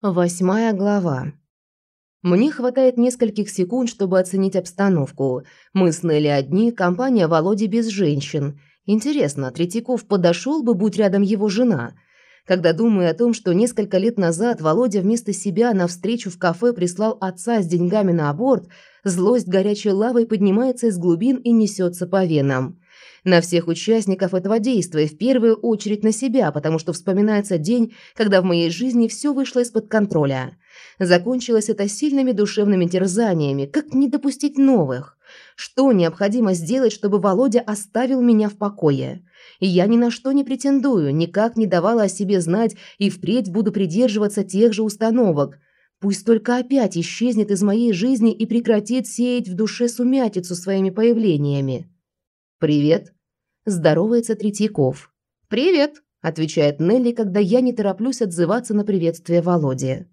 Восьмая глава. Мне хватает нескольких секунд, чтобы оценить обстановку. Мы с Нелли одни, компания Володи без женщин. Интересно, Третьяков подошел бы, будь рядом его жена? Когда думаю о том, что несколько лет назад Володя вместо себя на встречу в кафе прислал отца с деньгами на аборт, злость горячей лавой поднимается из глубин и несется по венам на всех участников этого действия, в первую очередь на себя, потому что вспоминается день, когда в моей жизни все вышло из-под контроля. Закончилось это сильными душевными терзаниями, как не допустить новых? Что необходимо сделать, чтобы Володя оставил меня в покое? я ни на что не претендую, никак не давала о себе знать и впредь буду придерживаться тех же установок. Пусть только опять исчезнет из моей жизни и прекратит сеять в душе сумятицу своими появлениями. «Привет», – здоровается Третьяков. «Привет», – отвечает Нелли, когда я не тороплюсь отзываться на приветствие Володи.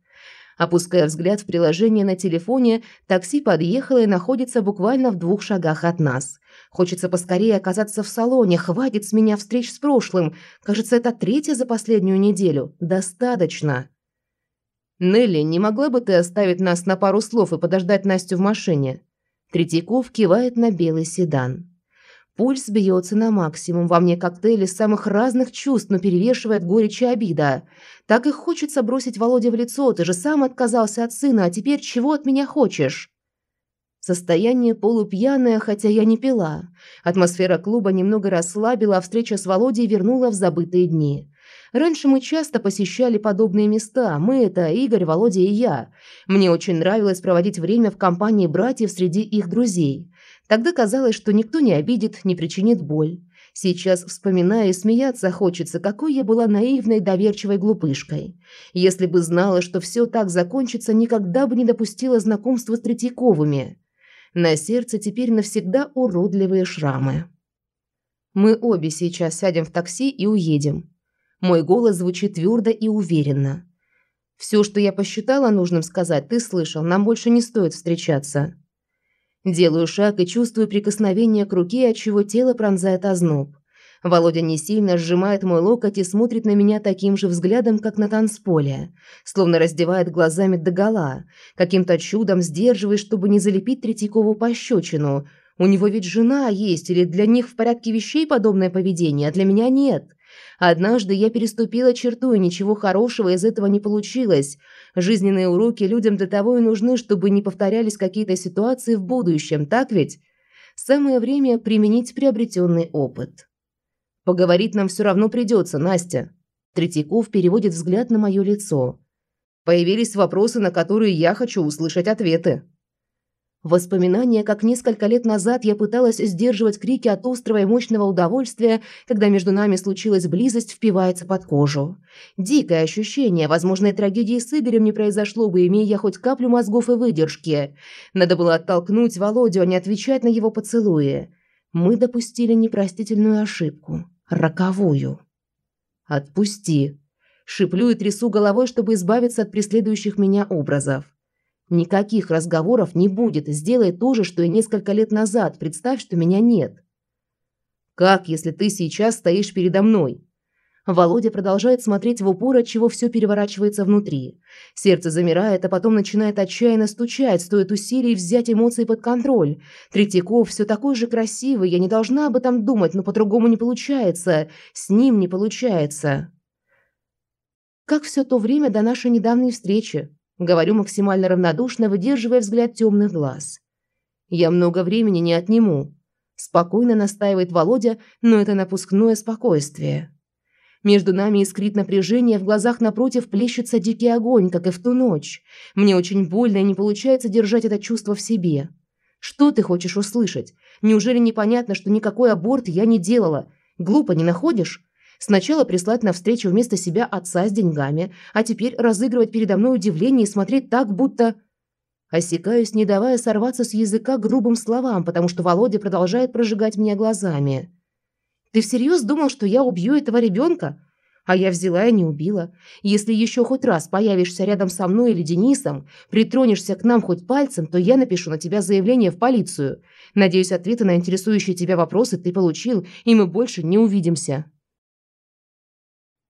Опуская взгляд в приложение на телефоне, такси подъехало и находится буквально в двух шагах от нас. Хочется поскорее оказаться в салоне, хватит с меня встреч с прошлым. Кажется, это третья за последнюю неделю. Достаточно. «Нелли, не могла бы ты оставить нас на пару слов и подождать Настю в машине?» Третьяков кивает на белый седан. Пульс бьется на максимум, во мне коктейли самых разных чувств, но перевешивает горечь и обида. Так и хочется бросить Володе в лицо, ты же сам отказался от сына, а теперь чего от меня хочешь? Состояние полупьяное, хотя я не пила. Атмосфера клуба немного расслабила, а встреча с Володей вернула в забытые дни. Раньше мы часто посещали подобные места. Мы – это Игорь, Володя и я. Мне очень нравилось проводить время в компании братьев среди их друзей. Тогда казалось, что никто не обидит, не причинит боль. Сейчас, вспоминая, смеяться хочется, какой я была наивной, доверчивой глупышкой. Если бы знала, что все так закончится, никогда бы не допустила знакомства с Третьяковыми. На сердце теперь навсегда уродливые шрамы. Мы обе сейчас сядем в такси и уедем. Мой голос звучит твердо и уверенно. Все, что я посчитала нужным сказать, ты слышал, нам больше не стоит встречаться. Делаю шаг и чувствую прикосновение к руке, от чего тело пронзает озноб. Володя не сильно сжимает мой локоть и смотрит на меня таким же взглядом, как на танцполе, словно раздевает глазами догола, каким-то чудом сдерживая, чтобы не залепить Третьякову пощечину. У него ведь жена есть, или для них в порядке вещей подобное поведение, а для меня нет. Однажды я переступила черту, и ничего хорошего из этого не получилось. Жизненные уроки людям для того и нужны, чтобы не повторялись какие-то ситуации в будущем, так ведь? Самое время применить приобретенный опыт. Поговорить нам все равно придется, Настя. Третьяков переводит взгляд на мое лицо. Появились вопросы, на которые я хочу услышать ответы. Воспоминания, как несколько лет назад я пыталась сдерживать крики от острого и мощного удовольствия, когда между нами случилась близость, впивается под кожу. Дикое ощущение, возможно, и трагедии с Игорем не произошло бы, имея я хоть каплю мозгов и выдержки. Надо было оттолкнуть Володю, а не отвечать на его поцелуи. Мы допустили непростительную ошибку. Роковую. «Отпусти!» Шиплю и трясу головой, чтобы избавиться от преследующих меня образов. Никаких разговоров не будет. Сделай то же, что и несколько лет назад. Представь, что меня нет. Как, если ты сейчас стоишь передо мной? Володя продолжает смотреть в упор, от чего все переворачивается внутри. Сердце замирает, а потом начинает отчаянно стучать, стоит усилий взять эмоции под контроль. Третьяков все такой же красивый, я не должна об этом думать, но по-другому не получается. С ним не получается. Как все то время до нашей недавней встречи. Говорю максимально равнодушно, выдерживая взгляд темных глаз. «Я много времени не отниму», – спокойно настаивает Володя, но это напускное спокойствие. Между нами искрит напряжение, в глазах напротив плещется дикий огонь, как и в ту ночь. Мне очень больно и не получается держать это чувство в себе. Что ты хочешь услышать? Неужели непонятно, что никакой аборт я не делала? Глупо не находишь? Сначала прислать на встречу вместо себя отца с деньгами, а теперь разыгрывать передо мной удивление и смотреть так, будто... Осекаюсь, не давая сорваться с языка грубым словам, потому что Володя продолжает прожигать меня глазами. «Ты всерьез думал, что я убью этого ребенка? А я взяла и не убила. Если еще хоть раз появишься рядом со мной или Денисом, притронешься к нам хоть пальцем, то я напишу на тебя заявление в полицию. Надеюсь, ответы на интересующие тебя вопросы ты получил, и мы больше не увидимся».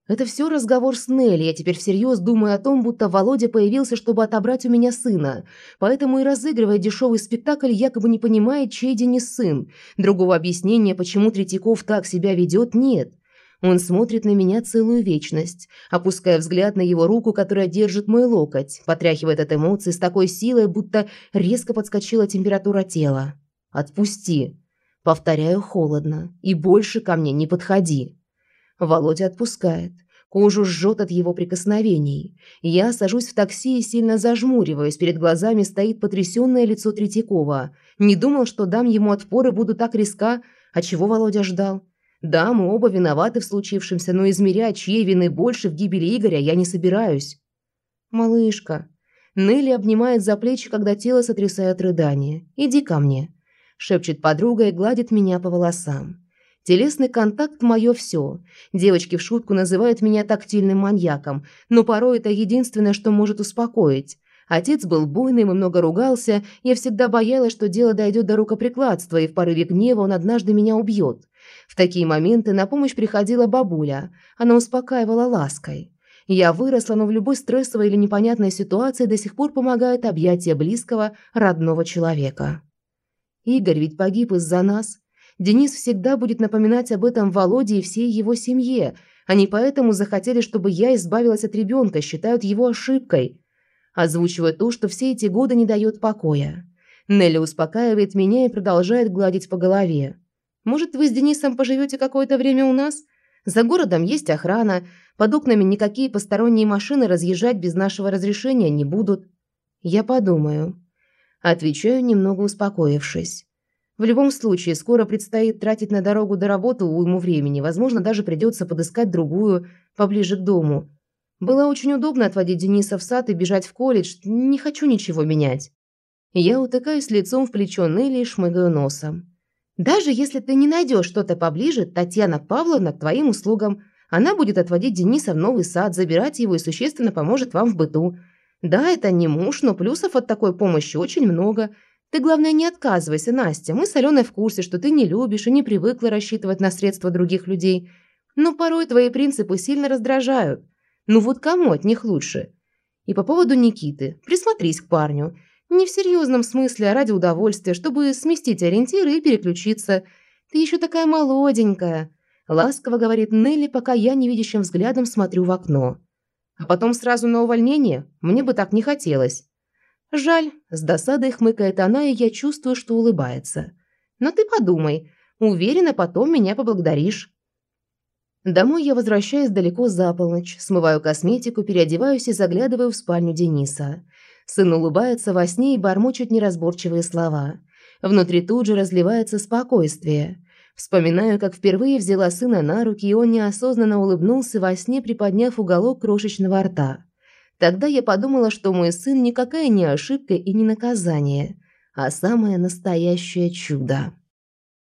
Это все разговор с Нелли. Я теперь всерьез думаю о том, будто Володя появился, чтобы отобрать у меня сына. Поэтому и разыгрывая дешевый спектакль, якобы не понимает, чей Денис сын. Другого объяснения, почему Третьяков так себя ведет, нет. Он смотрит на меня целую вечность, опуская взгляд на его руку, которая держит мой локоть, потряхивает от эмоций с такой силой, будто резко подскочила температура тела. «Отпусти!» Повторяю холодно. «И больше ко мне не подходи!» Володя отпускает. Кожу жжет от его прикосновений. Я сажусь в такси и сильно зажмуриваюсь. Перед глазами стоит потрясённое лицо Третьякова. Не думал, что дам ему отпор и буду так риска. А чего Володя ждал? Да, мы оба виноваты в случившемся, но измерять, чьей вины больше в гибели Игоря, я не собираюсь. Малышка. Нелли обнимает за плечи, когда тело сотрясает рыдание. «Иди ко мне», – шепчет подруга и гладит меня по волосам. Телесный контакт – мое все. Девочки в шутку называют меня тактильным маньяком, но порой это единственное, что может успокоить. Отец был буйным и много ругался, я всегда боялась, что дело дойдет до рукоприкладства, и в порыве гнева он однажды меня убьет. В такие моменты на помощь приходила бабуля. Она успокаивала лаской. Я выросла, но в любой стрессовой или непонятной ситуации до сих пор помогает объятие близкого, родного человека. Игорь ведь погиб из-за нас. Денис всегда будет напоминать об этом Володе и всей его семье. Они поэтому захотели, чтобы я избавилась от ребенка, считают его ошибкой. Озвучивая то, что все эти годы не дает покоя. Нелли успокаивает меня и продолжает гладить по голове. «Может, вы с Денисом поживете какое-то время у нас? За городом есть охрана, под окнами никакие посторонние машины разъезжать без нашего разрешения не будут». «Я подумаю». Отвечаю, немного успокоившись. В любом случае, скоро предстоит тратить на дорогу до работы уйму времени. Возможно, даже придется подыскать другую, поближе к дому. Было очень удобно отводить Дениса в сад и бежать в колледж. Не хочу ничего менять. Я утыкаюсь лицом в плечо Нелли и шмыгаю носом. Даже если ты не найдешь что-то поближе, Татьяна Павловна к твоим услугам. Она будет отводить Дениса в новый сад, забирать его и существенно поможет вам в быту. Да, это не муж, но плюсов от такой помощи очень много. Ты, главное, не отказывайся, Настя. Мы с Аленой в курсе, что ты не любишь и не привыкла рассчитывать на средства других людей. Но порой твои принципы сильно раздражают. Ну вот кому от них лучше? И по поводу Никиты. Присмотрись к парню. Не в серьезном смысле, а ради удовольствия, чтобы сместить ориентиры и переключиться. Ты еще такая молоденькая. Ласково говорит Нелли, пока я невидящим взглядом смотрю в окно. А потом сразу на увольнение? Мне бы так не хотелось. Жаль, с досадой хмыкает она, и я чувствую, что улыбается. Но ты подумай, уверена, потом меня поблагодаришь. Домой я возвращаюсь далеко за полночь, смываю косметику, переодеваюсь и заглядываю в спальню Дениса. Сын улыбается во сне и бормочет неразборчивые слова. Внутри тут же разливается спокойствие. Вспоминаю, как впервые взяла сына на руки, и он неосознанно улыбнулся во сне, приподняв уголок крошечного рта. Тогда я подумала, что мой сын никакая не ошибка и не наказание, а самое настоящее чудо.